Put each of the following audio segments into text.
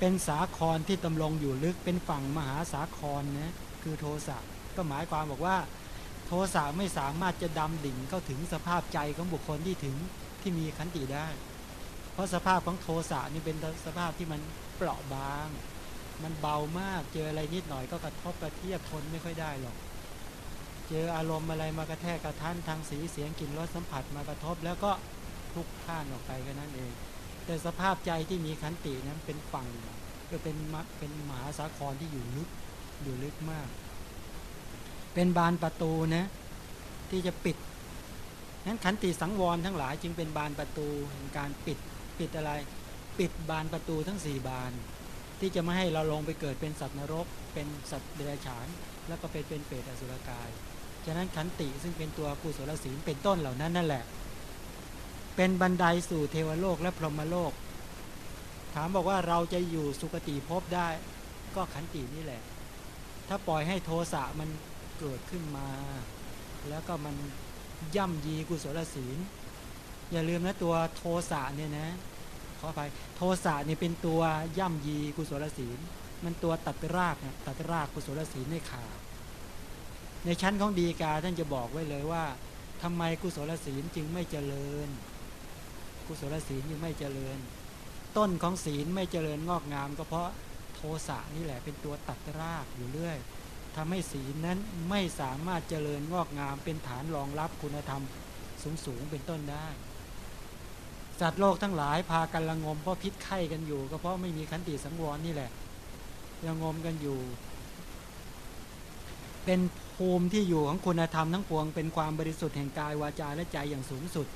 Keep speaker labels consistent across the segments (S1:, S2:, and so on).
S1: เป็นสาครที่ตำลงอยู่ลึกเป็นฝั่งมหาสาครนะคือโทสะก็หมายความบอกว่า โทสะไม่สามารถจะดำดิ่งเข้าถึงสภาพใจของบุคคลที่ถึงที่มีขันติได้ เพราะสภาพของโทสะนี่เป็นสภาพที่มันเปราะบาง มันเบามากเจออะไรนิดหน่อยก็กระทบกระเทียบทนไม่ค่อยได้หรอก เจออารมณ์อะไรมากระแทกกระทันทางสีเสียงกลิ่นรสสัมผัสมากระทบ แล้วก็ทุกท่านออกไปแค่นั้นเอง แต่สภาพใจที่มีขันตินั้นเป็นฝั่งก็เป็นเป็นมหาสาครที่อยู่ลึกอยู่ลึกมาก เป็นบานประตูนะที่จะปิดนั้นขันติสังวรทั้งหลายจึงเป็นบานประตูแห่งการปิดปิดอะไร ปิดบานประตูทั้งสี่บาน ที่จะไม่ให้เราลงไปเกิดเป็นสัตว์นรก เป็นสัตว์เดรัจฉาน แล้วก็เป็นเป็นเปรตอสุรกาย ฉะนั้นขันติซึ่งเป็นตัวกุศลศีลเป็นต้นเหล่านั้นนั่นแหละ เป็นบันไดสู่เทวโลกและพรหมโลก ถามบอกว่าเราจะอยู่สุคติภพได้ ก็ขันตินี่แหละ ถ้าปล่อยให้โทสะมันเกิดขึ้นมา แล้วก็มันย่ำยีกุศลศีล อย่าลืมนะตัวโทสะเนี่ยนะขอไปโทสะเนี่ยเป็นตัวย่ำยีกุศลศีล มันตัวตัดรากนะตัดรากกุศลศีลให้ขาดในชั้นของดีกาท่านจะบอกไว้เลยว่าทำไมกุศลศีลจึงไม่เจริญ กุศลศีลจึงไม่เจริญ ต้นของศีลไม่เจริญงอกงาม ก็เพราะโทสะนี่แหละเป็นตัวตัดรากอยู่เรื่อยทำให้ศีลนั้นไม่สามารถเจริญงอกงามเป็นฐานรองรับคุณธรรมสูงสูงเป็นต้นได้สัตว์โลกทั้งหลายพากันละงมเพราะพิษไข้กันอยู่ ก็เพราะไม่มีขันติสังวรนี่แหละละงมกันอยู่ เป็นภูมิที่อยู่ของคุณธรรมทั้งปวง เป็นความบริสุทธิ์แห่งกายวาจาและใจอย่างสูงสุด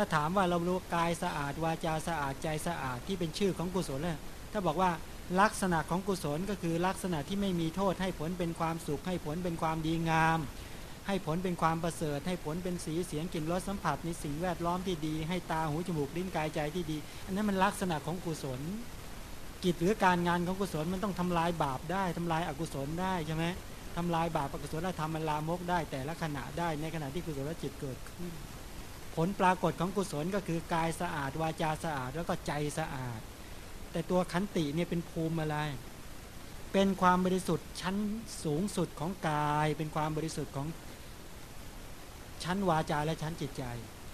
S1: ถ้าถามว่าเรารู้กายสะอาดวาจาสะอาดใจสะอาดที่เป็นชื่อของกุศลแล้วถ้าบอกว่าลักษณะของกุศลก็คือลักษณะที่ไม่มีโทษให้ผลเป็นความสุขให้ผลเป็นความดีงาม ให้ผลเป็นความประเสริฐ ให้ผลเป็นสีเสียงกลิ่นรสสัมผัสในสิ่งแวดล้อมที่ดี ให้ตาหูจมูกลิ้นกายใจที่ดี อันนั้นมันลักษณะของกุศล กิจหรือการงานของกุศลมันต้องทำลายบาปได้ทำลายอกุศลได้ใช่ไหมทำลายบาปอกุศลธรรมมันลามกได้แต่ละขณะได้ในขณะที่กุศลจิตเกิดขึ้น ผลปรากฏของกุศลก็คือกายสะอาด วาจาสะอาด แล้วก็ใจสะอาด แต่ตัวขันติเนี่ยเป็นภูมิอะไร เป็นความบริสุทธิ์ชั้นสูงสุดของกาย เป็นความบริสุทธิ์ของชั้นวาจาและชั้นจิตใจ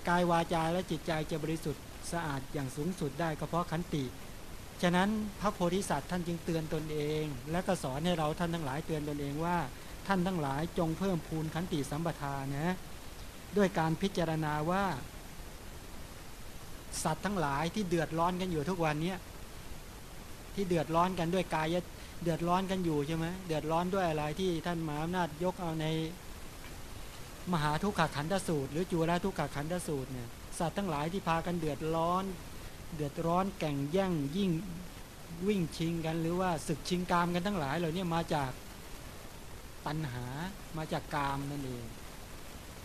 S1: กายวาจาและจิตใจจะบริสุทธิ์สะอาดอย่างสูงสุดได้ก็เพราะขันติ ฉะนั้นพระโพธิสัตว์ท่านจึงเตือนตนเอง และก็สอนให้เราท่านทั้งหลายเตือนตนเองว่า ท่านทั้งหลายจงเพิ่มพูนขันติสัมปทานะ ด้วยการพิจารณาว่า สัตว์ทั้งหลายที่เดือดร้อนกันอยู่ทุกวันนี้ที่เดือดร้อนกันด้วยกายเดือดร้อนกันอยู่ใช่ไหมเดือดร้อนด้วยอะไรที่ท่านมหาอำนาจยกเอาในมหาทุกขขันธสูตร หรือจุลทุกขขันธสูตรเนี่ยสัตว์ทั้งหลายที่พากันเดือดร้อน เดือดร้อนแก่งแย่งยิ่งวิ่งชิงกันหรือว่าศึกชิงกามกันทั้งหลายเหล่านี้มาจากตัณหามาจากกามนั่นเอง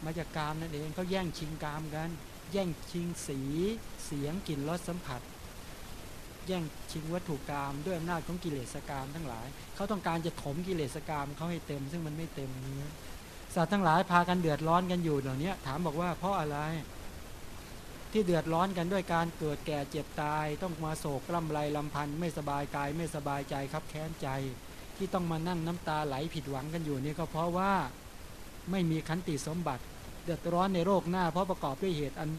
S1: มาจากกามนั่นเองเขาแย่งชิงกามกัน แย่งชิงสีเสียงกลิ่นรสสัมผัส แย่งชิงวัตถุกรรมด้วยอำนาจของกิเลสกรรมทั้งหลายเขาต้องการจะถมกิเลสกรรมเขาให้เต็ม ซึ่งมันไม่เต็มนี้สัตว์ทั้งหลายพากันเดือดร้อนกันอยู่เหล่านี้ถามบอกว่าเพราะอะไร ที่เดือดร้อนกันด้วยการเกิดแก่เจ็บตาย ต้องมาโศกลำไรลำพันธ์ไม่สบายกายไม่สบายใจครับแค้นใจ ที่ต้องมานั่งน้ำตาไหลผิดหวังกันอยู่นี่ก็เพราะว่าไม่มีขันติสมบัติ ดือดร้อนในโรคหน้า เพราะประกอบด้วยเหตุอัน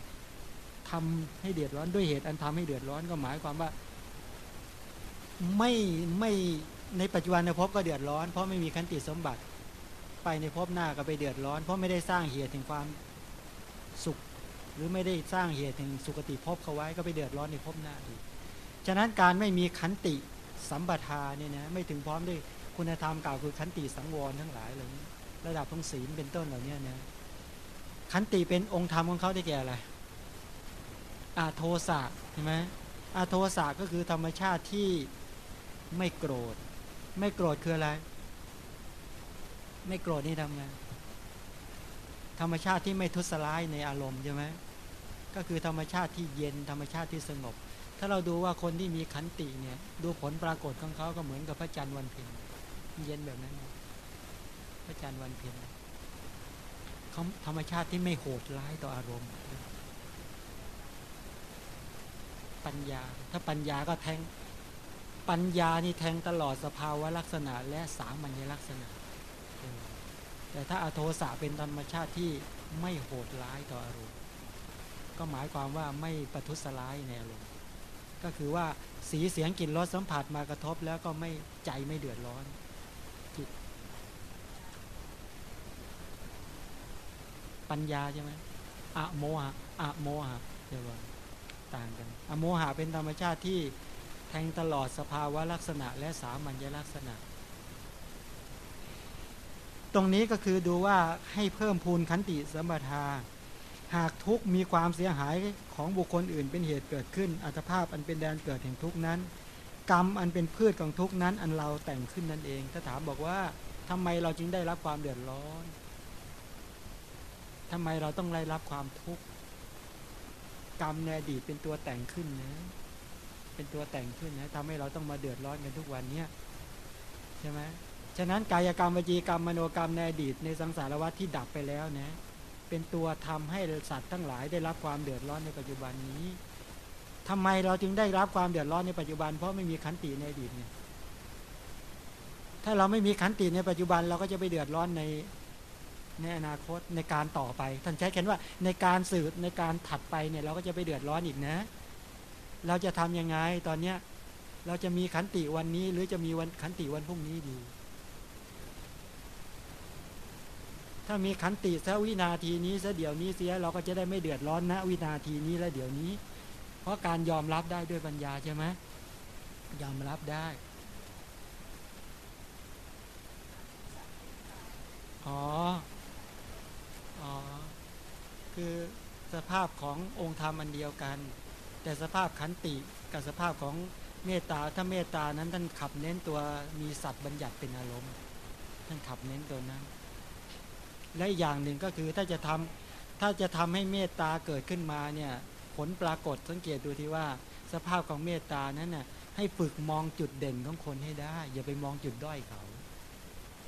S1: ทำให้เดือดร้อนด้วยเหตุอันทำให้เดือดร้อนก็หมายความว่า ไม่ไม่ในปัจจุบันในภพก็เดือดร้อน เพราะไม่มีขันติสมบัติ ไปในภพหน้าก็ไปเดือดร้อน เพราะไม่ได้สร้างเหตุถึงความสุข หรือไม่ได้สร้างเหตุถึงสุคติภพเขาไว้ก็ไปเดือดร้อนในภพหน้าอีกฉะนั้นการไม่มีขันติสัมปทาเนี่ยนะไม่ถึงพร้อมด้วยคุณธรรมกล่าวคือขันติสังวรทั้งหลายเหล่านี้ระดับของศีลเป็นต้นเหล่านี้นะ ขันติเป็นองค์ธรรมของเขาได้แก่อะไรอาโทสะใช่ไหมอาโทสะก็คือธรรมชาติที่ไม่โกรธ ไม่โกรธคืออะไร ไม่โกรธนี่ทำไงธรรมชาติที่ไม่ทุสร้ายในอารมณ์ใช่ไหมก็คือธรรมชาติที่เย็นธรรมชาติที่สงบ ถ้าเราดูว่าคนที่มีขันติเนี่ย ดูผลปรากฏของเขาก็เหมือนกับพระจันทร์วันเพ็ญเย็นแบบนั้น พระจันทร์วันเพ็ญ ธรรมชาติที่ไม่โหดร้ายต่ออารมณ์ ปัญญา ถ้าปัญญาก็แทง ปัญญานี่แทงตลอดสภาวะลักษณะ และสามัญลักษณะ แต่ถ้าอโทสะเป็นธรรมชาติที่ไม่โหดร้ายต่ออารมณ์ ก็หมายความว่าไม่ประทุษร้ายในอารมณ์ ก็คือว่าสีเสียงกลิ่นรสสัมผัสมากระทบแล้วก็ไม่ใจไม่เดือดร้อนจิต ปัญญาใช่ไหมอะโมหะอะโมหะเดี๋ยวก่อนต่างกันอะโมหะเป็นธรรมชาติที่แทงตลอดสภาวะลักษณะ และสามัญลักษณะ ตรงนี้ก็คือดูว่าให้เพิ่มพูนขันติสมปทา หากทุกมีความเสียหายของบุคคลอื่นเป็นเหตุเกิดขึ้น อัตภาพอันเป็นแดนเกิดแห่งทุกนั้น กรรมอันเป็นพืชของทุกนั้น อันเราแต่งขึ้นนั่นเอง ถ้าถามบอกว่าทำไมเราจึงได้รับความเดือดร้อน ทำไมเราต้องได้รับความทุกข์กรรมในอดีตเป็นตัวแต่งขึ้นนะ เป็นตัวแต่งขึ้นนะทำให้เราต้องมาเดือดร้อนกันทุกวันเนี้ยใช่ไหมฉะนั้นกายกรรมวจีกรรมมโนกรรมในอดีตในสังสารวัฏที่ดับไปแล้วนะ เป็นตัวทำให้สัตว์ทั้งหลายได้รับความเดือดร้อนในปัจจุบันนี้ทำไมเราจึงได้รับความเดือดร้อนในปัจจุบัน เพราะไม่มีขันติในอดีตเนี่ยถ้าเราไม่มีขันติในปัจจุบันเราก็จะไปเดือดร้อนใน ในอนาคตในการต่อไป ท่านใช้คำว่าในการสืบในการถัดไปเนี่ยเราก็จะไปเดือดร้อนอีกนะ เราจะทํำยังไงตอนเนี้ยเราจะมีขันติวันนี้ หรือจะมีวันขันติวันพรุ่งนี้ดี ถ้ามีขันติสักวินาทีนี้สักเดี๋ยวนี้เสียเราก็จะได้ไม่เดือดร้อนนะวินาทีนี้และเดี๋ยวนี้ เพราะการยอมรับได้ด้วยปัญญาใช่ไหมยอมรับได้อ๋อ อ๋อ คือสภาพขององค์ธรรมอันเดียวกัน แต่สภาพขันติกับสภาพของเมตตาถ้าเมตตานั้นท่านขับเน้นตัวมีสัตว์บัญญัติเป็นอารมณ์ ท่านขับเน้นตัวนั้น และอย่างหนึ่งก็คือถ้าจะทำถ้าจะทำให้เมตตาเกิดขึ้นมาเนี่ยผลปรากฏสังเกตดูที่ว่า สภาพของเมตตานั้นน่ะให้ฝึกมองจุดเด่นของคนให้ได้ อย่าไปมองจุดด้อยเขา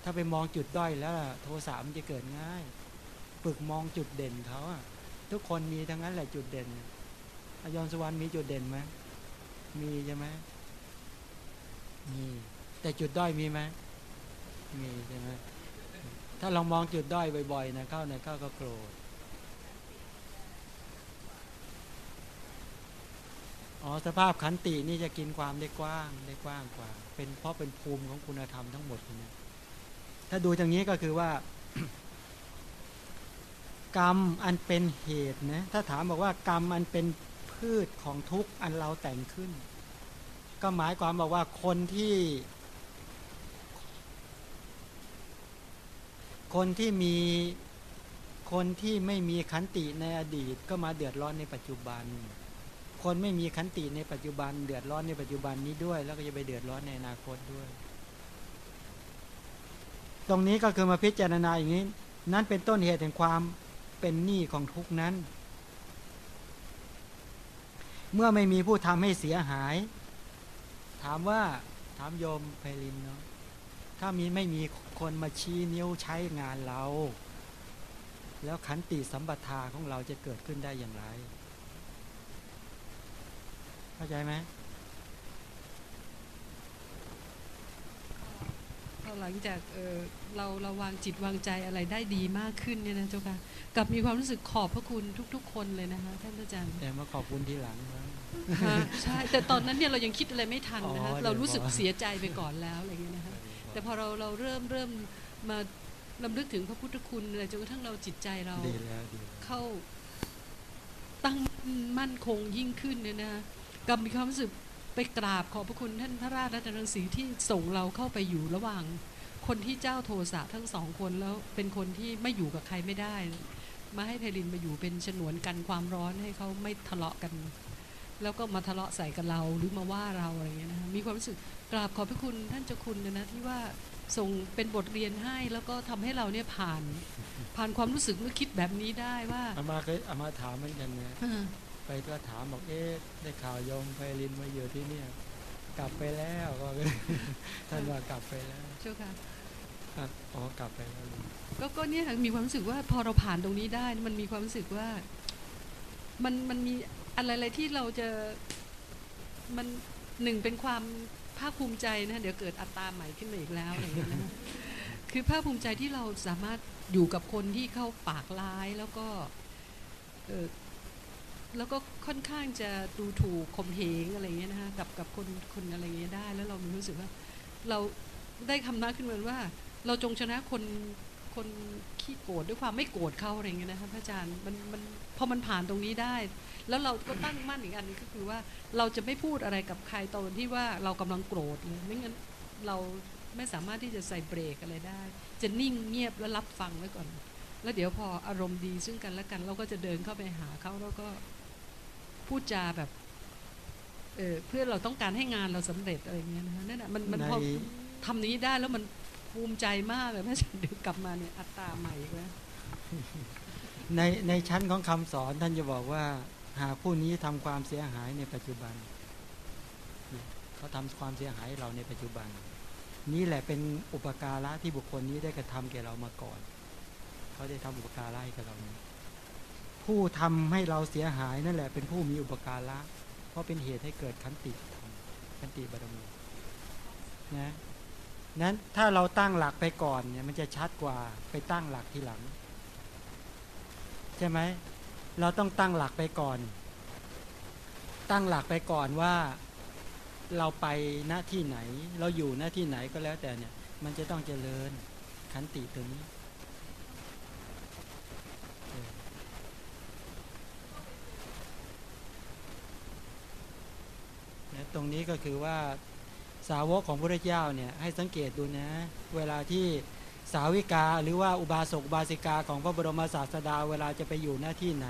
S1: ถ้าไปมองจุดด้อยแล้วโทสะมันจะเกิดง่าย ฝึกมองจุดเด่นเขาอะทุกคนมีทั้งนั้นแหละจุดเด่นอายอนสวรรค์มีจุดเด่นไหมมีใช่ไหมมีแต่จุดด้อยมีไหมมีใช่ไหมถ้าลองมองจุดด้อยบ่อยๆนะเข้านะเข้าก็โกรธอ๋อสภาพขันตินี่จะกินความได้กว้างได้กว้างกว่า เป็นเพราะเป็นภูมิของคุณธรรมทั้งหมดนะถ้าดูอย่างนี้ก็คือว่า กรรมอันเป็นเหตุนะถ้าถามบอกว่ากรรมอันเป็นพืชของทุกข์อันเราแต่งขึ้น ก็หมายความบอกว่าคนที่ คนที่มีคนที่ไม่มีขันติในอดีตก็มาเดือดร้อนในปัจจุบัน คนไม่มีขันติในปัจจุบัน เดือดร้อนในปัจจุบันนี้ด้วย แล้วก็จะไปเดือดร้อนในอนาคตด้วย ตรงนี้ก็คือมาพิจารณาอย่างนี้ นั่นเป็นต้นเหตุแห่งความ เป็นหนี้ของทุกนั้น เมื่อไม่มีผู้ทำให้เสียหาย ถามว่าถามโยมไพลินเนาะถ้ามีไม่มีคนมาชี้นิ้วใช้งานเรา แล้วขันติสัมปทาของเราจะเกิดขึ้นได้อย่างไร เข้าใจไหม
S2: พอหลังจากเออเราเราวางจิตวางใจอะไรได้ดีมากขึ้นเนี่ยนะเจ้าค่ะกลับมีความรู้สึกขอบพระคุณทุก ๆ คนเลยนะคะท่านอาจารย์
S1: แต่มาขอบคุณทีหลังนะ
S2: ฮะใช่แต่ตอนนั้นเนี่ยเรายังคิดอะไรไม่ทันนะคะ
S1: อ๋อ
S2: เรารู้สึก
S1: เดี๋ยว
S2: เสียใจไปก่อนแล้วอะไรเงี้ยนะคะแต่พอเราเราเริ่มเริ่มมาลำลึกถึงพระพุทธคุณอะไรจนกระทั่งเราจิตใจเรา
S1: ดีแล้วดีแล้ว
S2: เข้าตั้งมั่นคงยิ่งขึ้นเนี่ยนะกับมีความรู้สึก ไปกราบขอบพระคุณท่านพระราชรัตนรังสีที่ส่งเราเข้าไปอยู่ระหว่าง คนที่เจ้าโทสะทั้งสองคนแล้วเป็นคนที่ไม่อยู่กับใครไม่ได้ มาให้เพลินมาอยู่เป็นฉนวนกันความร้อนให้เขาไม่ทะเลาะกัน แล้วก็มาทะเลาะใส่กับเราหรือมาว่าเราอะไรเงี้ยนะคะมีความรู้สึกกราบขอบพระคุณท่านเจ้าคุณนะนะที่ว่าส่งเป็นบทเรียนให้แล้วก็ทำให้เราเนี่ยผ่าน ผ่านความรู้สึกนึกคิดแบบนี้ได้ว่า
S1: อามาเคยอามาถามเหมือนกันนะ
S2: เออ
S1: ไปก็ถามบอกเอ๊ะได้ข่าวโยมไพลินมาอยู่ที่เนี่ย กลับไปแล้วก็ท่านว่ากลับไปแล้ว
S2: เจ้าค่ะ
S1: อะอ๋อกลับไปแล้วลุง
S2: ก็ก็เนี่ยค่ะมีความรู้สึกว่าพอเราผ่านตรงนี้ได้ มันมีความรู้สึกว่า มันมันมีอะไรอะไรที่เราจะมันหนึ่งเป็นความภภาคภูมิใจนะเดี๋ยวเกิดอัตตาใหม่ขึ้นมาอีกแล้วอะไรอย่างเงี้ยนะคือภาคภูมิใจที่เราสามารถอยู่กับคนที่เข้าปากร้ายแล้วก็เออ แล้วก็ค่อนข้างจะดูถูกข่มเหงอะไรเงี้ยนะคะกับกับคนคนอะไรเงี้ยได้ แล้วเรามีรู้สึกว่า เราได้คำนัขึ้นมาว่า เราจงชนะคนคนขี้โกรธด้วยความไม่โกรธเขาอะไรเงี้ยนะคะพระอาจารย์มันมันพอมันผ่านตรงนี้ได้ แล้วเราก็ตั้งมั่นอีกอันนึงก็คือว่าเราจะไม่พูดอะไรกับใครตอนที่ว่าเรากำลังโกรธเลยไม่งั้นเราไม่สามารถที่จะใส่เบรกอะไรได้ จะนิ่งเงียบแล้วรับฟังไว้ก่อน แล้วเดี๋ยวพออารมณ์ดีซึ่งกันและกัน เราก็จะเดินเข้าไปหาเขาแล้วก็ พูดจาแบบเออเพื่อเราต้องการให้งานเราสำเร็จอะไรอย่างเงี้ยนะคะนั่นแหะมันมัน
S1: ใน
S2: พอทำนี้ได้แล้วมันภูมิใจมากเลยแม่ฉันเดี๋ยวกลับมาเนี่ยอัตตราใหม่อีกแล้ว
S1: ในในชั้นของคำสอนท่านจะบอกว่า หากผู้นี้ทำความเสียหายในปัจจุบันเนี่ยเขาทำความเสียหายเราในปัจจุบัน นี่แหละเป็นอุปการะที่บุคคลนี้ได้กระทำแก่เรามาก่อน เขาได้ทำอุปการะให้กับเรานี้ ผู้ทำให้เราเสียหายนั่นแหละเป็นผู้มีอุปการะเพราะเป็นเหตุให้เกิดขันติขันติบารมีนะนั้นถ้าเราตั้งหลักไปก่อนเนี่ยมันจะชัดกว่าไปตั้งหลักทีหลัง ใช่ไหมเราต้องตั้งหลักไปก่อน ตั้งหลักไปก่อนว่าเราไปหน้าที่ไหน เราอยู่หน้าที่ไหนก็แล้วแต่เนี่ย มันจะต้องเจริญขันติตัวนี้เออเนี่ยตรงนี้ก็คือว่าสาวกของพระเจ้าเนี่ยให้สังเกตดูนะเวลาที่สาวิกาหรือว่าอุบาสกบาสิกาของพระบรมศาสดาเวลาจะไปอยู่หน้าที่ไหน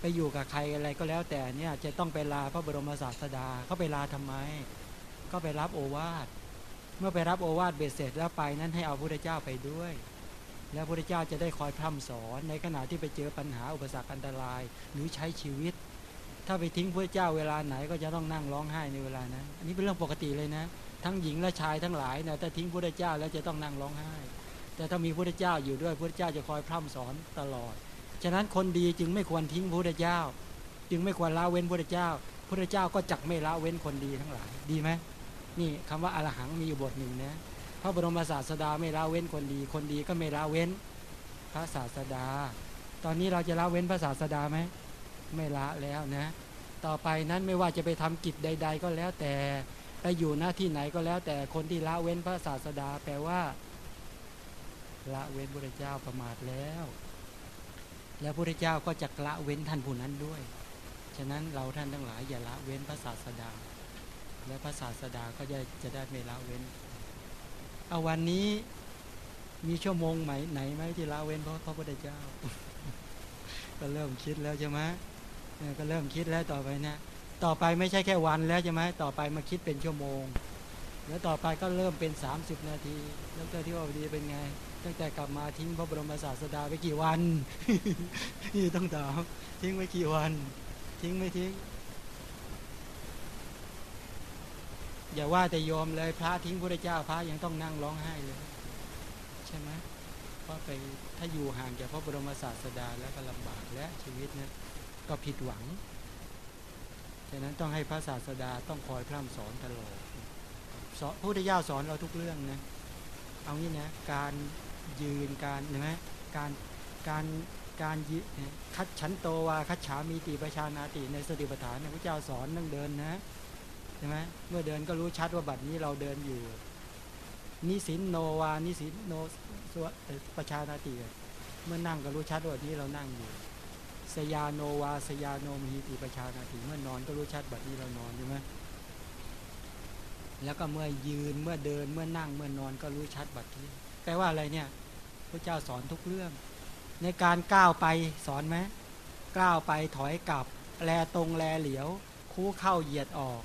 S1: ไปอยู่กับใครอะไรก็แล้วแต่เนี่ยจะต้องไปลาพระบรมศาสดาเขาไปลาทำไม ก็ไปรับโอวาทเมื่อไปรับโอวาทเบ็ดเสร็จแล้วไปนั้นให้เอาพระเจ้าไปด้วย แล้วพระเจ้าจะได้คอยพร่ำสอนในขณะที่ไปเจอปัญหาอุปสรรคอันตรายหรือใช้ชีวิต ถ้าไปทิ้งพระเจ้าเวลาไหนก็จะต้องนั่งร้องไห้ในเวลานั้น อันนี้เป็นเรื่องปกติเลยนะ ทั้งหญิงและชายทั้งหลายนะถ้าทิ้งพระเจ้าแล้วจะต้องนั่งร้องไห้ แต่ถ้ามีพระเจ้าอยู่ด้วยพระเจ้าจะคอยพร่ำสอนตลอด ฉะนั้นคนดีจึงไม่ควรทิ้งพระเจ้า จึงไม่ควรละเว้นพระเจ้าพระเจ้าก็จักไม่ละเว้นคนดีทั้งหลาย ดีไหมนี่คำว่าอรหังมีอยู่บทหนึ่งนะพระบรมศาสดาไม่ละเว้นคนดี คนดีก็ไม่ละเว้น พระศาสดา ตอนนี้เราจะละเว้นพระศาสดาไหม ไม่ละแล้วนะ ต่อไปนั้นไม่ว่าจะไปทำกิจใด ๆ ก็แล้วแต่ไปอยู่หน้าที่ไหนก็แล้ว แต่คนที่ละเว้นพระศาสดาแปลว่า ละเว้นพระเจ้าประมาทแล้ว แล้วพระเจ้าก็จะละเว้นท่านผู้นั้นด้วย ฉะนั้นเราท่านทั้งหลายอย่าละเว้นพระศาสดา และพระศาสดาก็จะจะได้ไม่ละเว้นเอาวันนี้มีชั่วโมงไหนไหนไหมที่ละเว้นเพราะพระพุทธเจ้า ก็เริ่มคิดแล้วใช่ไหม ก็เริ่มคิดแล้วต่อไปนะต่อไปไม่ใช่แค่วันแล้วใช่ไหมต่อไปมาคิดเป็นชั่วโมง แล้วต่อไปก็เริ่มเป็น 30 นาทีแล้วก็ที่ว่าดีเป็นไง ตั้งแต่กลับมาทิ้งพระบรมศาสดาไปกี่วันนี่ต้องถามทิ้งไปกี่วัน ทิ้งไม่ทิ้ง อย่าว่าแต่โยมเลยพระทิ้งพระเจ้าพระยังต้องนั่งร้องไห้เลย ใช่ไหมเพราะไปถ้าอยู่ห่างจากพระบรมศาสดาแล้วก็ลำบากและชีวิตเนี่ย ก็ผิดหวัง ฉะนั้นต้องให้พระศาสดาต้องคอยพร่ำสอนตลอดสอนพระพุทธเจ้าสอนเราทุกเรื่องนะ เอางี้นะ การยืนการเห็นไหมการการการยืนเนี่ยคัดฉันโตวาคัดฉามีติประชานาติในสติปัฏฐานพระเจ้าสอนนั่งเดินนะใช่ไหมเมื่อเดินก็รู้ชัดว่าบัดนี้เราเดินอยู่ นิสินโนวานิสินโนสวประชานาติเมื่อนั่งก็รู้ชัดว่านี้เรานั่งอยู่ สยาโนวาสยาโนมหิติประชานาติเมื่อนอนก็รู้ชัดบัดนี้เรานอนใช่ไหมแล้วก็เมื่อยืนเมื่อเดินเมื่อนั่งเมื่อนอนก็รู้ชัดบัดนี้แปลว่าอะไรเนี่ยพระเจ้าสอนทุกเรื่อง ในการก้าวไปสอนไหมก้าวไปถอยกลับแลตรงแลเหลียว คู่เข้าเหยียดออก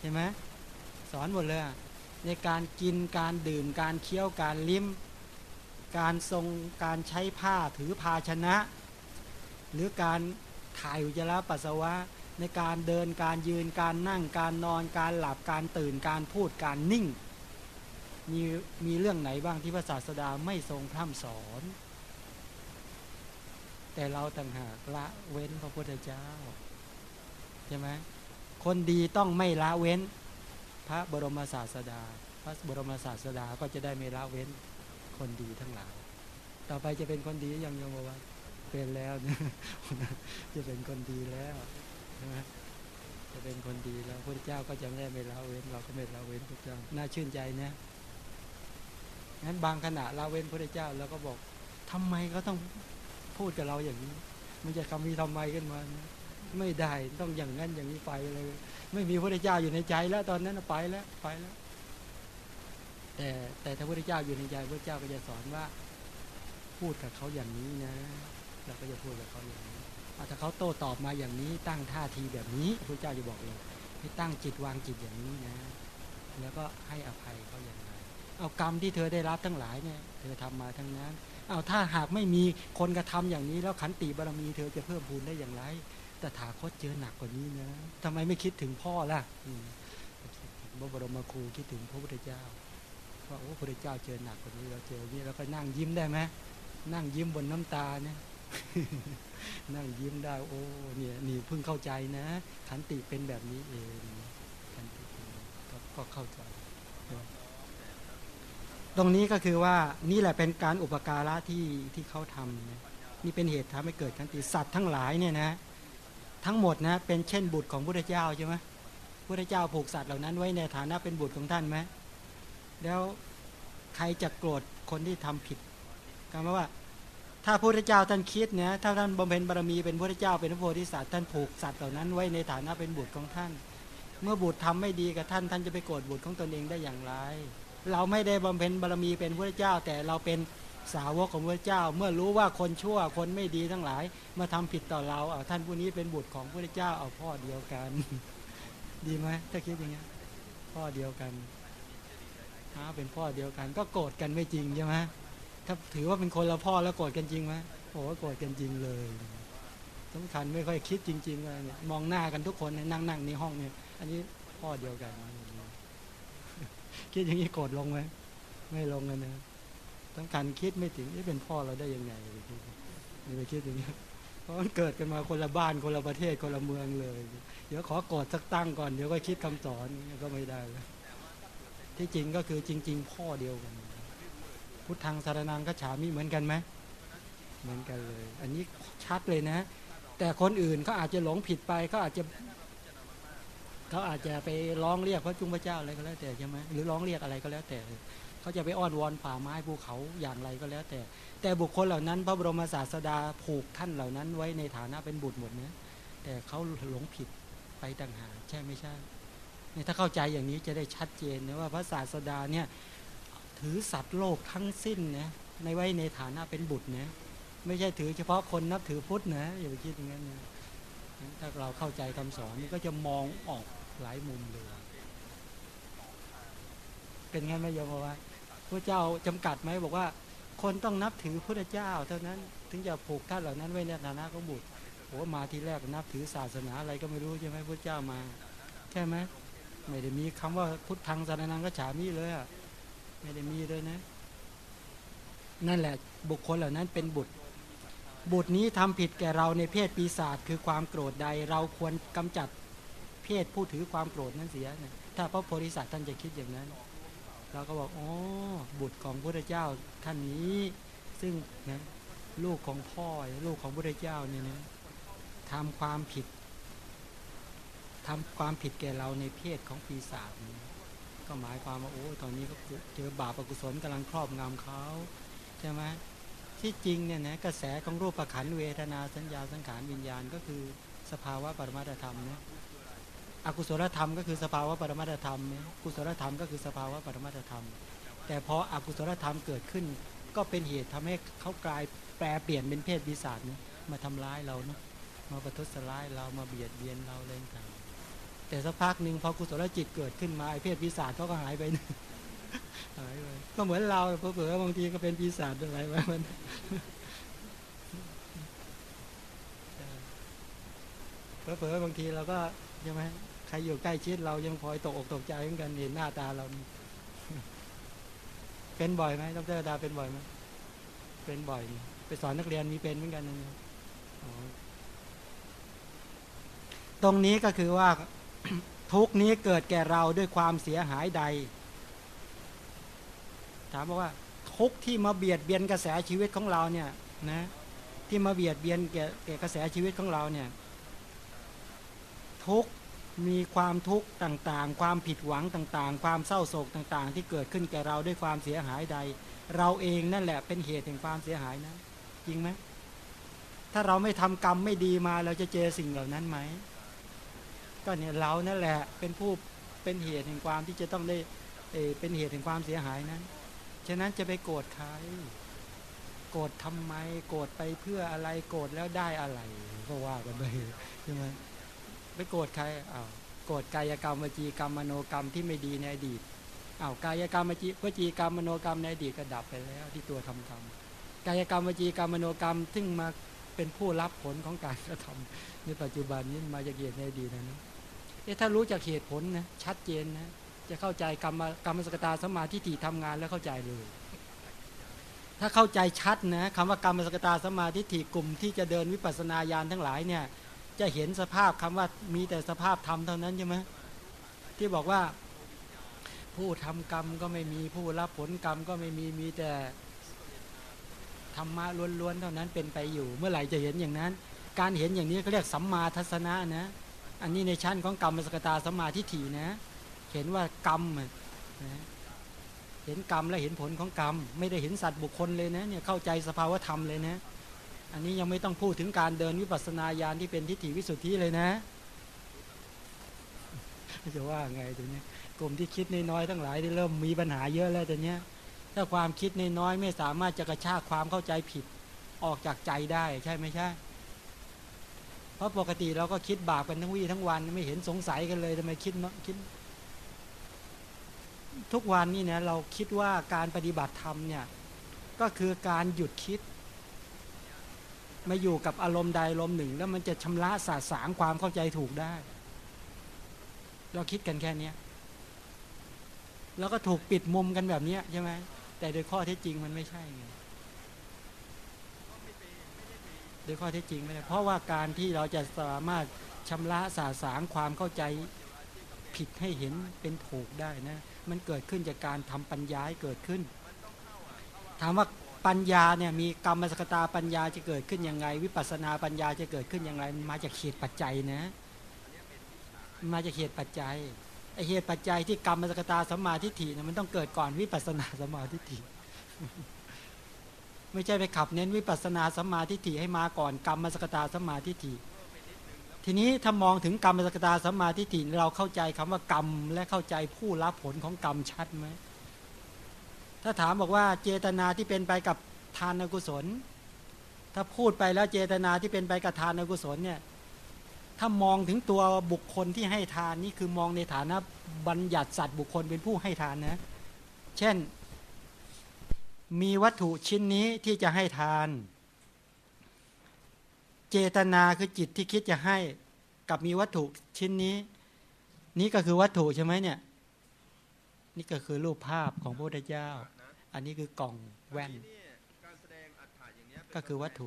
S1: ใช่ไหมสอนหมดเลยในการกินการดื่มการเคี้ยวการลิ้ม การทรงการใช้ผ้าถือภาชนะ หรือการถ่ายอุจจาระปัสสาวะ ในการเดินการยืนการนั่งการนอนการหลับการตื่นการพูดการนิ่ง มีมีเรื่องไหนบ้างที่พระศาสดาไม่ทรงพร่ำสอน แต่เราต่างหากละเว้นพระพุทธเจ้าใช่ไหมคนดีต้องไม่ละเว้น พระบรมศาสดา พระบรมศาสดาก็จะได้ไม่ละเว้นคนดีทั้งหลาย ต่อไปจะเป็นคนดีอยังยมว่า เป็นแล้วจะเป็นคนดีแล้วจะเป็นคนดีแล้วพระเจ้าก็จะไม่ได้ไม่ละเว้น เราก็ไม่ละเว้นพระเจ้าน่าชื่นใจนะงั้นบางขณะละเว้นพระเจ้าแล้วก็บอกทำไมก็ต้องพูดกับเราอย่างนี้ มันจะคำมีทำไมขึ้นมานะไม่ได้ต้องอย่างนั้นอย่างนี้ไปเลย ไม่มีพระเจ้าอยู่ในใจแล้วตอนนั้นไปแล้วไปแล้ว แต่แต่ถ้าพระเจ้าอยู่ในใจพระเจ้าก็จะสอนว่า พูดกับเขาอย่างนี้นะ เราก็จะพูดกับเขาอย่างนี้อะถ้าเขาโต้ตอบมาอย่างนี้ ตั้งท่าทีแบบนี้พระเจ้าจะบอกเองให้ตั้งจิตวางจิตอย่างนี้นะ แล้วก็ให้อภัยเขาอย่างไรเอากรรมที่เธอได้รับทั้งหลายเนี่ย เธอทำมาทั้งนั้น เอาถ้าหากไม่มีคนกระทำอย่างนี้ แล้วขันติบารมีเธอจะเพิ่มพูนได้อย่างไรแต่ถาคตเจอหนักกว่านี้นะทำไมไม่คิดถึงพ่อล่ะอืมคิดถึงพระบรมครูคิดถึงพระพุทธเจ้าว่าโอ้พระพุทธเจ้าเจอหนักกว่านี้เราเจอนี่เราก็นั่งยิ้มได้ไหมนั่งยิ้มบนน้ำตาเนี่ย นั่งยิ้มได้ โอ้เนี่ยนี่เพิ่งเข้าใจนะ ขันติเป็นแบบนี้เองขันติเป็นก็ก็เข้าใจ ตรงนี้ก็คือว่านี่แหละเป็นการอุปการะที่ที่เขาทำนะนี่เป็นเหตุทำให้เกิดขันติสัตว์ทั้งหลายเนี่ยนะทั้งหมดนะเป็นเช่นบุตรของพระเจ้าใช่ไหมพระเจ้าผูกสัตว์เหล่านั้นไว้ในฐานะเป็นบุตรของท่านไหมแล้วใครจะโกรธคนที่ทำผิดก็หมายว่า ถ้าพระเจ้าท่านคิดเนี่ยถ้าท่านบำเพ็ญบารมีเป็นพระเจ้าเป็นพระโพธิสัตว์ท่านผูกสัตว์เหล่านั้นไว้ในฐานะเป็นบุตรของท่าน เมื่อบุตรทำไม่ดีกับท่านท่านจะไปโกรธบุตรของตนเองได้อย่างไร เราไม่ได้บำเพ็ญบารมีเป็นพระเจ้า แต่เราเป็นสาวกของพระเจ้า เมื่อรู้ว่าคนชั่วคนไม่ดีทั้งหลาย มาทำผิดต่อเราเอาท่านผู้นี้เป็นบุตรของพระเจ้าเอาพ่อเดียวกัน ดีไหมถ้าคิดอย่างเงี้พ่อเดียวกันเป็นพ่อเดียวกันก็โกรธกันไม่จริงใช่ไหม ถ้าถือว่าเป็นคนละพ่อแล้วโกรธกันจริงไหมโอ้โกรธกันจริงเลยสำคัญไม่ค่อยคิดจริงๆเลยเนี่ยมองหน้ากันทุกคนเนี่ยนั่งนั่งในห้องเนี่ย อันนี้พ่อเดียวกันคิดอย่างนี้โกรธลงไหมไม่ลงเลยนะสำคัญคิดไม่ถึงนี่เป็นพ่อเราได้ยังไงนี่ไปคิดอย่างนี้เพราะมันเกิดกันมาคนละบ้านคนละประเทศคนละเมืองเลย เดี๋ยวขอกอดสักตั้งก่อนเดี๋ยวก็คิดคำสอนก็ไม่ได้เลยที่จริงก็คือจริง ๆ พ่อเดียวกัน พุทธังสารนังก็ฉามิเหมือนกันไหมเหมือนกันเลย อันนี้ชัดเลยนะ แต่คนอื่นเขาอาจจะหลงผิดไปเขาอาจจะเขาอาจจะไปร้องเรียกพระจุงพระเจ้าอะไรก็แล้วแต่ใช่ไหมหรือร้องเรียกอะไรก็แล้วแต่เขาจะไปอ้อนวอนป่าไม้ภูเขาอย่างไรก็แล้วแต่ แต่บุคคลเหล่านั้น พระบรมศาสดาผูกท่านเหล่านั้น ไว้ในฐานะเป็นบุตรหมดเนี้ยแต่เขาหลงผิดไปต่างหากใช่ไม่ใช่เนี่ยถ้าเข้าใจอย่างนี้จะได้ชัดเจนนะว่าพระศาสดาเนี่ย ถือสัตว์โลกทั้งสิ้นนะในไว้ในฐานะเป็นบุตรนะไม่ใช่ถือเฉพาะคนนับถือพุทธนะอย่าไปคิดอย่างนั้นนะถ้าเราเข้าใจคำสอนนี่ก็จะมองออกหลายมุมเลยเป็นงั้นไหมโยมบอกว่าพระเจ้าจำกัดไหมบอกว่า คนต้องนับถือพระเจ้า เท่านั้นถึงจะผูกท่านเหล่านั้นไว้ในฐานะของบุตรโอ้มาทีแรกนับถือศาสนาอะไรก็ไม่รู้ใช่ไหมพระเจ้ามาใช่ไหมไม่ได้มีคำว่าพุทธังสารนังก็ฉามีเลยอะ ไม่ได้มีเลยนะ นั่นแหละบุคคลเหล่านั้นเป็นบุตร บุตรนี้ทำผิดแก่เราในเพศปีศาจคือความโกรธใด เราควรกำจัดเพศผู้ถือความโกรธนั้นเสียนะถ้าพระโพธิสัตว์ท่านจะคิดอย่างนั้น เราก็บอกอ๋อบุตรของพระเจ้าท่านนี้ ซึ่งนะลูกของพ่อลูกของพระเจ้าเนี่ยนะทำความผิดทำความผิดแก่เราในเพศของปีศาจ ก็หมายความว่าโอ้ตอนนี้ก็เจอบาปอกุศลกำลังครอบงำเขาใช่ไหมที่จริงเนี่ยนะกระแสของรูปประขันเวทนาสัญญาสังขารวิญญาณก็คือสภาวะปรมาตธรรมนะอกุศลธรรมก็คือสภาวะปรมาตธรรมเนี่ยกุศลธรรมก็คือสภาวะปรมาตธรรม แต่พออกุศลธรรมเกิดขึ้น ก็เป็นเหตุทำให้เขากลายแปลเปลี่ยนเป็นเพศปีศาจเนี่ยมาทำร้ายเราเนาะมาประทุษร้ายเรามาเบียดเบียนเราอะไรต่าง แต่สักพักหนึ่งพอกุศลจิตเกิดขึ้นมาไอ้เพศปีศาจเขาก็หายไปหายไปก็เหมือนเราเผลอๆบางทีก็เป็นปีศาจอะไรวะมันเผลอๆบางทีเราก็ใช่ไหมใครอยู่ใกล้ชิดเรายังพลอยตกอกตกใจเหมือนกันเห็นหน้าตาเรา เป็นบ่อยไหมดรดาเป็นบ่อยไหมเป็นบ่อย ไปสอนนักเรียนมีเป็นเหมือนกันนะตรงนี้ก็คือว่า ทุกนี้เกิดแก่เราด้วยความเสียหายใด ถามว่าทุกที่มาเบียดเบียนกระแสชีวิตของเราเนี่ยนะที่มาเบียดเบียนแก่แก่กระแสชีวิตของเราเนี่ยทุกมีความทุกข์ต่างๆ ความผิดหวังต่างๆ ความเศร้าโศกต่างๆ ที่เกิดขึ้นแก่เราด้วยความเสียหายใด เราเองนั่นแหละเป็นเหตุแห่งความเสียหายนะ จริงไหมถ้าเราไม่ทำกรรมไม่ดีมาเราจะเจอสิ่งเหล่านั้นไหม ก็เนี่ยเรานั่นแหละเป็นผู้เป็นเหตุแห่งความที่จะต้องได้เเป็นเหตุแห่งความเสียหายนั้น ฉะนั้นจะไปโกรธใคร โกรธทำไม โกรธไปเพื่ออะไร โกรธแล้วได้อะไร ก็ว่ากันไปใช่ไหมไปโกรธใครอ้าวโกรธกายกรรมวจีกรรมมโนกรรมที่ไม่ดีในอดีตอ้าวกายกรรมวจีวจีกรรมมโนกรรมในอดีตก็ดับไปแล้ว ที่ตัวทำกรรม กายกรรมวจีกรรมมโนกรรมซึ่งมาเป็นผู้รับผลของการกระทำ ในปัจจุบันนี้มาจากเหตุในอดีตนะนเอ๊ะถ้ารู้จากเหตุผลนะชัดเจนนะจะเข้าใจกรรมกรรมสกตาสมาธิฏฐิทำงานแล้วเข้าใจเลย ถ้าเข้าใจชัดนะคำว่ากรรมสกตาสมาธิฏฐิกลุ่มที่จะเดินวิปัสสนาญาณทั้งหลายเนี่ยจะเห็นสภาพคำว่ามีแต่สภาพธรรมเท่านั้นใช่ไหมที่บอกว่า ผู้ทำกรรมก็ไม่มีผู้รับผลกรรมก็ไม่มีมีแต่ธรรมะล้วนๆเท่านั้นเป็นไปอยู่ เมื่อไหร่จะเห็นอย่างนั้น การเห็นอย่างนี้เขาเรียกสัมมาทัศนะนะ อันนี้ในชั้นของกรรมสกตาสัมมาทิฏฐินะ เห็นว่ากรรมนะเห็นกรรมและเห็นผลของกรรม ไม่ได้เห็นสัตว์บุคคลเลยนะเนี่ยเข้าใจสภาวธรรมเลยนะ อันนี้ยังไม่ต้องพูดถึงการเดินวิปัสสนาญาณที่เป็นทิฏฐิวิสุทธิเลยนะจะว่าไงตัวนี้กลุ่มที่คิดนน้อยทั้งหลายที่เริ่มมีปัญหาเยอะแล้วต่เนี้ยถ้าความคิดนน้อยไม่สามารถจะกระชากความเข้าใจผิดออกจากใจได้ใช่ไม่ใช่ เพราะปกติเราก็คิดบาปกันทั้งวี่ทั้งวันไม่เห็นสงสัยกันเลยทำไมคิดคิด ทุกวันนี้เนี่ยเราคิดว่าการปฏิบัติธรรมเนี่ย ก็คือการหยุดคิด มาอยู่กับอารมณ์ใดอารมณ์หนึ่ง แล้วมันจะชำระสาสางความเข้าใจถูกได้ เราคิดกันแค่นี้แล้วก็ถูกปิดมุมกันแบบนี้ใช่ไหมแต่โดยข้อเท็จจริงมันไม่ใช่ไง โดยข้อเท็จจริงไม่ได้เพราะว่าการที่เราจะสามารถชำระสาสางความเข้าใจผิดให้เห็นเป็นถูกได้นะมันเกิดขึ้นจากการทำปัญญาให้เกิดขึ้น ถามว่าปัญญาเนี่ยมีกรรมสกตาปัญญาจะเกิดขึ้นยังไง วิปัสสนาปัญญาจะเกิดขึ้นยังไงมันมาจากเหตุปัจจัยนะมาจากเหตุปัจจัยไอเหตุปัจจัยที่กรรมสกตาสัมมาทิฏฐิเนี่ยมันต้องเกิดก่อนวิปัสสนาสัมมาทิฏฐิ ไม่ใช่ไปขับเน้นวิปัสนาสัมมาทิฏฐิให้มาก่อนกรรมสกตาสัมมาทิฏฐิทีนี้ถ้ามองถึงกรรมสกตาสัมมาทิฏฐิเราเข้าใจคำว่ากรรม และเข้าใจผู้รับผลของกรรมชัดไหมถ้าถามบอกว่าเจตนาที่เป็นไปกับทานกุศล ถ้าพูดไปแล้วเจตนาที่เป็นไปกับทานกุศลเนี่ยถ้ามองถึงตัวบุคคลที่ให้ทานนี่คือมองในฐานะบัญญัติสัตว์บุคคลเป็นผู้ให้ทานนะ เช่น มีวัตถุชิ้นนี้ที่จะให้ทาน เจตนาคือจิตที่คิดจะให้กับมีวัตถุชิ้นนี้ นี่ก็คือวัตถุใช่ไหมเนี่ย นี่ก็คือรูปภาพของพระพุทธเจ้า อันนี้คือกล่องแว่น ก็คือวัตถุ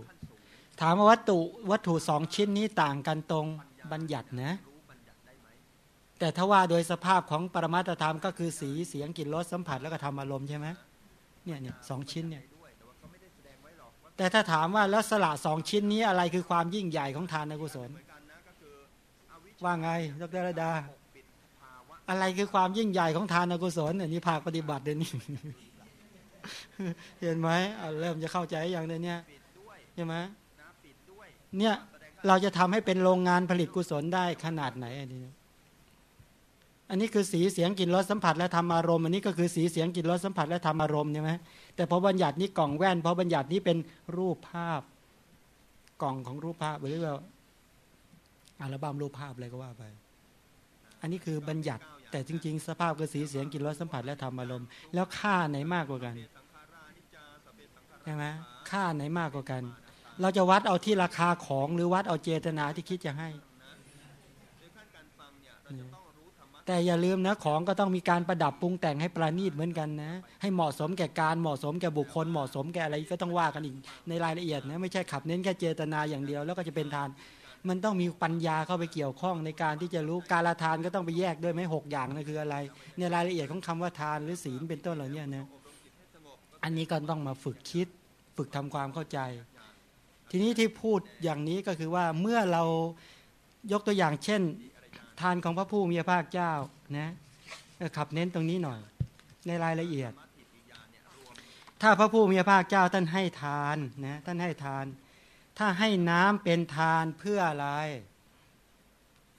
S1: ถามว่าวัตถุวัตถุสองชิ้นนี้ต่างกันตรงบัญญัตินะแต่ถ้าว่าโดยสภาพของปรมาตธรรมก็คือสีเสียงกลิ่นรสสัมผัสแล้วก็ธรรมอารมณ์ใช่ไหม เนี่ยเนี่ยสองชิ้นเนี่ยแต่ถ้าถามว่าแล้วสละสองชิ้นนี้อะไรคือความยิ่งใหญ่ของทานกุศล ว่าไงดรดา อะไรคือความยิ่งใหญ่ของทานกุศลอันนี้ภาคปฏิบัติเดี๋ยวนี้เห็นไหมเริ่มจะเข้าใจอย่างเดี๋ยวนี้ใช่ไหมเนี่ยเราจะทำให้เป็นโรงงานผลิตกุศลได้ขนาดไหนอันนี้ อันนี้คือสีเสียงกลิ่นรสสัมผัสและธรรมอารมณ์อันนี้ก็คือสีเสียงกลิ่นรสสัมผัสและธรรมอารมณ์ใช่ไหมแต่พอบัญญัตินี้กล่องแว่นพอบัญญัตินี้เป็นรูปภาพ กล่องของรูปภาพหรือว่าอัลบั้มรูปภาพอะไรก็ว่าไป อันนี้คือบัญญัติแต่จริง ๆ สภาพคือสีเสียงกลิ่นรสสัมผัสและธรรมอารมณ์แล้วค่าไหนมากกว่ากันใช่ไหมค่าไหนมากกว่ากัน เราจะวัดเอาที่ราคาของหรือวัดเอาเจตนาที่คิดจะให้ แต่อย่าลืมนะของก็ต้องมีการประดับปรุงแต่งให้ประณีตเหมือนกันนะ ให้เหมาะสมแก่การเหมาะสมแก่บุคคลเหมาะสมแก่อะไรก็ต้องว่ากันอีกในรายละเอียดนะไม่ใช่ขับเน้นแค่เจตนาอย่างเดียวแล้วก็จะเป็นทาน มันต้องมีปัญญาเข้าไปเกี่ยวข้องในการที่จะรู้การละทานก็ต้องไปแยกด้วยไหมหกอย่างนั่นคืออะไร ในรายละเอียดของคำว่าทานหรือศีลเป็นต้นเหล่านี้นะอันนี้ก็ต้องมาฝึกคิดฝึกทำความเข้าใจ ทีนี้ที่พูดอย่างนี้ก็คือว่าเมื่อเรายกตัวอย่างเช่น ทานของพระผู้มีพระภาคเจ้านะขับเน้นตรงนี้หน่อย ในรายละเอียด ถ้าพระผู้มีพระภาคเจ้าท่านให้ทานนะท่านให้ทาน ถ้าให้น้ำเป็นทานเพื่ออะไร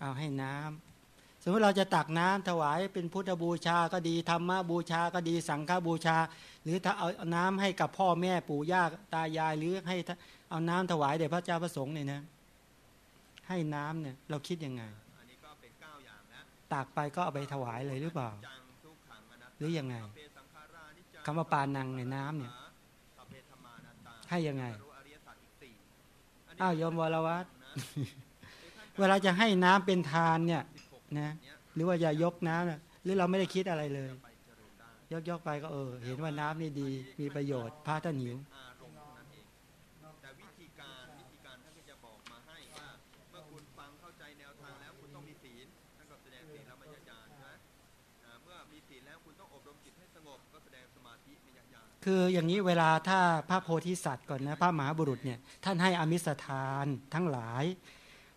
S1: เอาให้น้ำสมมติเราจะตักน้ำถวายเป็นพุทธบูชาก็ดีธรรมบูชาก็ดีสังฆบูชา หรือถ้าเอาน้ำให้กับพ่อแม่ปู่ย่าตายายหรือให้เอาน้ำถวายแด่พระเจ้าพระสงฆ์เนี่ยนะให้น้ำเนี่ยเราคิดยังไง ตากไปก็เอาไปถวายเลยหรือเปล่า หรือยังไงคำว่าปานังในน้ำเนี่ยให้ยังไง
S3: อ้า
S1: วยมวรวัตรเวลาจะให้น้ำเป็นทานเนี่ยนะหรือว่าจะยกน้ำนะหรือเราไม่ได้คิดอะไรเลย
S3: ไปเจริญได้
S1: ยกยกไปก็เออ เห็นว่าน้ำนี่ดีมีประโยชน์พระท่านหิว คืออย่างนี้เวลาถ้าพระโพธิสัตว์ก่อนนะพระมหาบุรุษเนี่ยท่านให้อมิสทานทั้งหลาย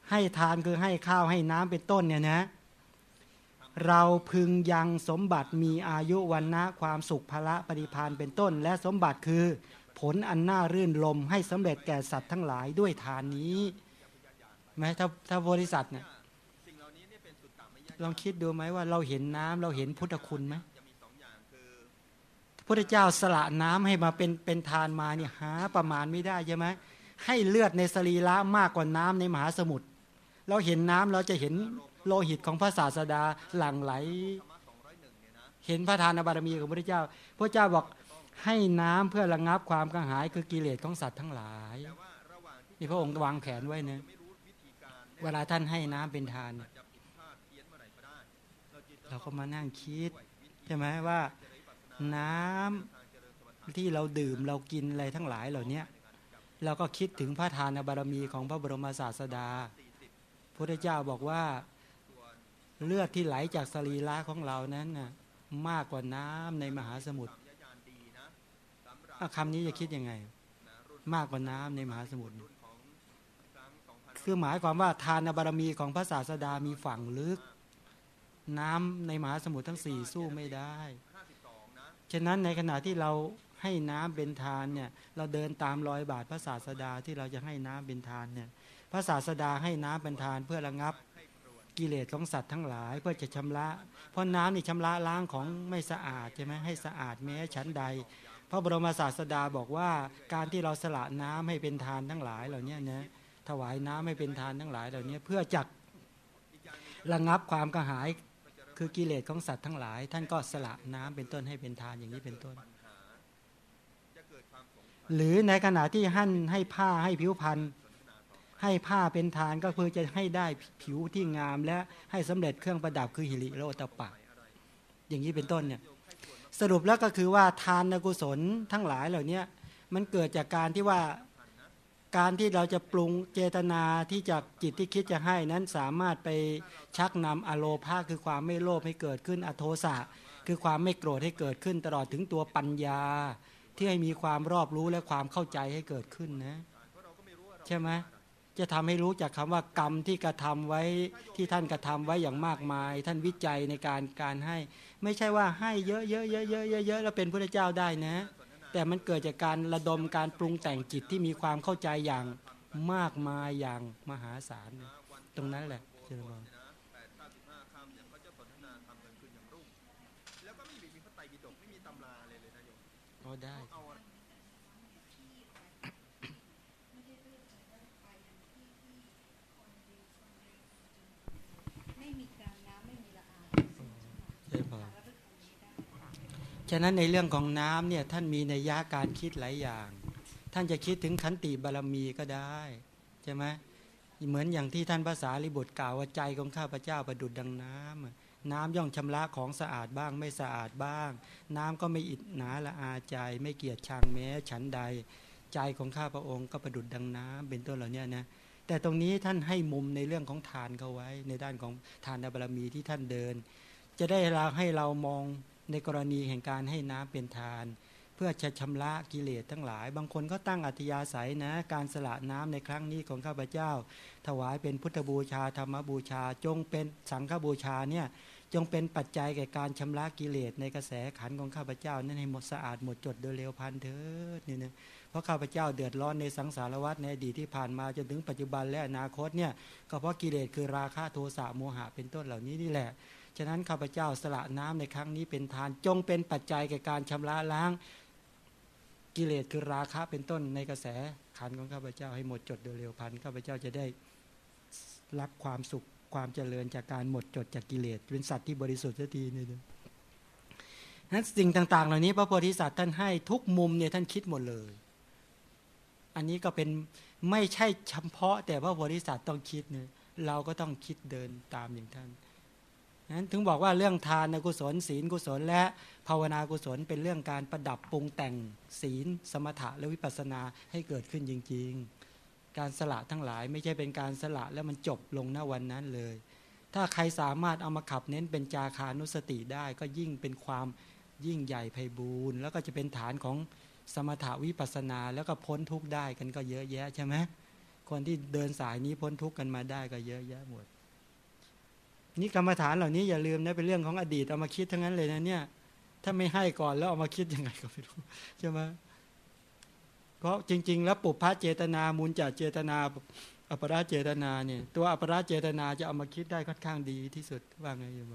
S1: ให้ทานคือให้ข้าวให้น้ำเป็นต้นเนี่ยนะเราพึงยังสมบัติมีอายุวันนะความสุขภละปฏิพานเป็นต้น และสมบัติคือผลอันน่ารื่นลมให้สำเร็จแก่สัตว์ทั้งหลายด้วยทานนี้ไหมถ้าถ้าโพธิสัตว์เนี่ย
S3: สิ่งเหล่านี้เนี่ยเป็นสุดตามไม่ยาก
S1: ลองคิดดูไหมว่าเราเห็นน้ำเราเห็นพุทธคุณไหม
S3: จะมีสองอย่างคือ
S1: พระเจ้าสละน้ำให้มาเป็นเป็นทานมาเนี่ยหาประมาณไม่ได้ใช่ไหมให้เลือดในสรีระมากกว่าน้ำในมหาสมุทรเราเห็นน้ำเราจะเห็นโลหิตของพระศาสดาหลั่งไหล
S3: เห็
S1: นพระทานบารมีของพระเจ้า พระเจ้าบอกให้น้ำเพื่อระงับความกระหายคือกิเลสของสัตว์ทั้งหลาย
S3: แต่ว่าระหว่างที่
S1: นี่พระองค์วางแผนไว้นะ
S3: เนี่ย
S1: เวลาท่านให้น้ำเป็นทานเนี่ย
S3: เรา
S1: ก็มานั่งคิดใช่ไหมว่า
S3: นา
S1: น้ำ
S3: ทางเจริญสมถะ
S1: ที่เราดื่มเรากินอะไรทั้งหลายเหล่านี้เราก็คิดถึงพระทานบารมีของพระบรมศาสดาพระเจ้าบอกว่าเลือดที่ไหลจากสรีระของเรานั้นน่ะมากกว่าน้ำในมหาสมุทร
S3: สัมยญาณดีนะสำหรับ
S1: อะคำนี้จะคิดยังไง มากกว่าน้ำในมหาสมุทร
S3: คือ
S1: หมายความว่าทานบารมีของพระศาสดามีฝั่งลึก น้ำในมหาสมุทรทั้งสี่สู้ไม่ได้ ฉะนั้นในขณะที่เราให้น้ำเป็นทานเนี่ยเราเดินตามรอยบาทพระศาสดาที่เราจะให้น้ำเป็นทานเนี่ยพระศาสดาให้น้ำเป็นทานเพื่อระงับกิเลสของสัตว์ทั้งหลายเพื่อจะชำระ เพราะน้ำนี่ชำระล้างของไม่สะอาดใช่ไหมให้สะอาดแม้ชั้นใด พระบรมศาสดาบอกว่าการที่เราสละน้ำให้เป็นทานทั้งหลายเหล่านี้นะถวายน้ำให้เป็นทานทั้งหลายเหล่านี้เพื่อจักระงับความกระหาย คือกิเลสของสัตว์ทั้งหลาย ท่านก็สละน้ำเป็นต้นให้เป็นทานอย่างนี้เป็นต้น หรือในขณะที่หั่นให้ผ้าให้ผิวพันธ์ให้ผ้าเป็นทานก็เพื่อจะให้ได้ผิวที่งามและให้สำเร็จเครื่องประดับคือหิริโลตปะ อย่างนี้เป็นต้นเนี่ยสรุปแล้วก็คือว่าทานกุศลทั้งหลายเหล่านี้มันเกิดจากการที่ว่า การที่เราจะปรุงเจตนาที่จากจิตที่คิดจะให้นั้นสามารถไปชักนำอโลภาคือความไม่โลภให้เกิดขึ้นอโทสะคือความไม่โกรธให้เกิดขึ้นตลอดถึงตัวปัญญา ที่ให้มีความรอบรู้และความเข้าใจให้เกิดขึ้นนะ ใช่ไหมจะทำให้รู้จากคำว่ากรรมที่กระทำไว้ที่ท่านกระทำไว้อย่างมากมาย ท่านวิจัยในการการให้ ไม่ใช่ว่าให้เยอะเยอะเยอะเยอะเยอะเยอะแล้วเป็นพระเจ้าได้นะ แต่มันเกิดจากการระดมการปรุงแต่งจิตที่มีความเข้าใจอย่างมากมายอย่างมหาศาลนะตรงนั้นแหละเจริญพร
S3: นะ
S1: ฉะนั้นในเรื่องของน้ำเนี่ยท่านมีในยะการคิดหลายอย่าง ท่านจะคิดถึงขันติบารมีก็ได้ใช่ไหมเหมือนอย่างที่ท่านภาษาลิบุตรกล่าวว่าใจของข้าพเจ้าประดุดดังน้ำน้ำย่อมชำระของสะอาดบ้างไม่สะอาดบ้าง น้ำก็ไม่อิดหนาละอาใจไม่เกียจชังแม้ฉันใด ใจของข้าพระองค์ก็ประดุดดังน้ำเป็นต้นเหล่านี้นะแต่ตรงนี้ท่านให้มุมในเรื่องของทานเขาไว้ ในด้านของทานบารมีที่ท่านเดิน จะได้เราให้เรามอง ในกรณีแห่งการให้น้ำเป็นทาน เพื่อจะชำระกิเลสทั้งหลาย บางคนก็ตั้งอัธยาศัยนะการสละน้ำในครั้งนี้ของข้าพเจ้า ถวายเป็นพุทธบูชาธรรมบูชา จงเป็นสังฆบูชาเนี่ยจงเป็นปัจจัยแก่การชำระกิเลสในกระแสขันของข้าพเจ้านั้นให้หมดสะอาดหมดจดโดยเร็วพันเถิดนี่นะเพราะข้าพเจ้าเดือดร้อนในสังสารวัฏในอดีตที่ผ่านมาจนถึงปัจจุบันและอนาคตเนี่ยก็เพราะกิเลสคือราคะโทสะโมหะเป็นต้นเหล่านี้นี่แหละ ฉะนั้นข้าพเจ้าสละน้ำในครั้งนี้เป็นทาน จงเป็นปัจจัยแก่การชำระล้างกิเลสคือราคะเป็นต้นในกระแสขันของข้าพเจ้าให้หมดจดโดยเร็วพันข้าพเจ้าจะได้รับความสุขความเจริญจากการหมดจดจากกิเลสเป็นสัตว์ที่บริสุทธิ์สักทีนี่นะนั้นสิ่งต่าง ๆ เหล่านี้พระโพธิสัตว์ท่านให้ทุกมุมเนี่ยท่านคิดหมดเลย อันนี้ก็เป็นไม่ใช่เฉพาะแต่พระโพธิสัตว์ต้องคิดเนี่ยเราก็ต้องคิดเดินตามอย่างท่าน นั้นถึงบอกว่าเรื่องทานกุศลศีลกุศล และภาวนากุศลเป็นเรื่องการประดับปรุงแต่งศีล สมถะและวิปัสสนาให้เกิดขึ้นจริง ๆ การสละทั้งหลายไม่ใช่เป็นการสละแล้วมันจบลงณวันนั้นเลย ถ้าใครสามารถเอามาขับเน้นเป็นจาคานุสติได้ก็ยิ่งเป็นความยิ่งใหญ่ไพบูรณ์แล้วก็จะเป็นฐานของสมถาวิปัสนาแล้วก็พ้นทุกข์ได้กันก็เยอะแยะใช่ไหมคนที่เดินสายนี้พ้นทุกข์กันมาได้ก็เยอะแยะหมด นี่กรรมฐานเหล่านี้อย่าลืมนะเป็นเรื่องของอดีตเอามาคิดทั้งนั้นเลยนะเนี่ย ถ้าไม่ให้ก่อนแล้วเอามาคิดยังไงก็ไม่รู้ใช่ไหมเพราะจริง ๆ แล้วปุพพะเจตนามูลจากเจตนาอัปราเจตนาเนี่ยตัวอัปราเจตนาจะเอามาคิดได้ค่อนข้างดีที่สุดว่าไงอยม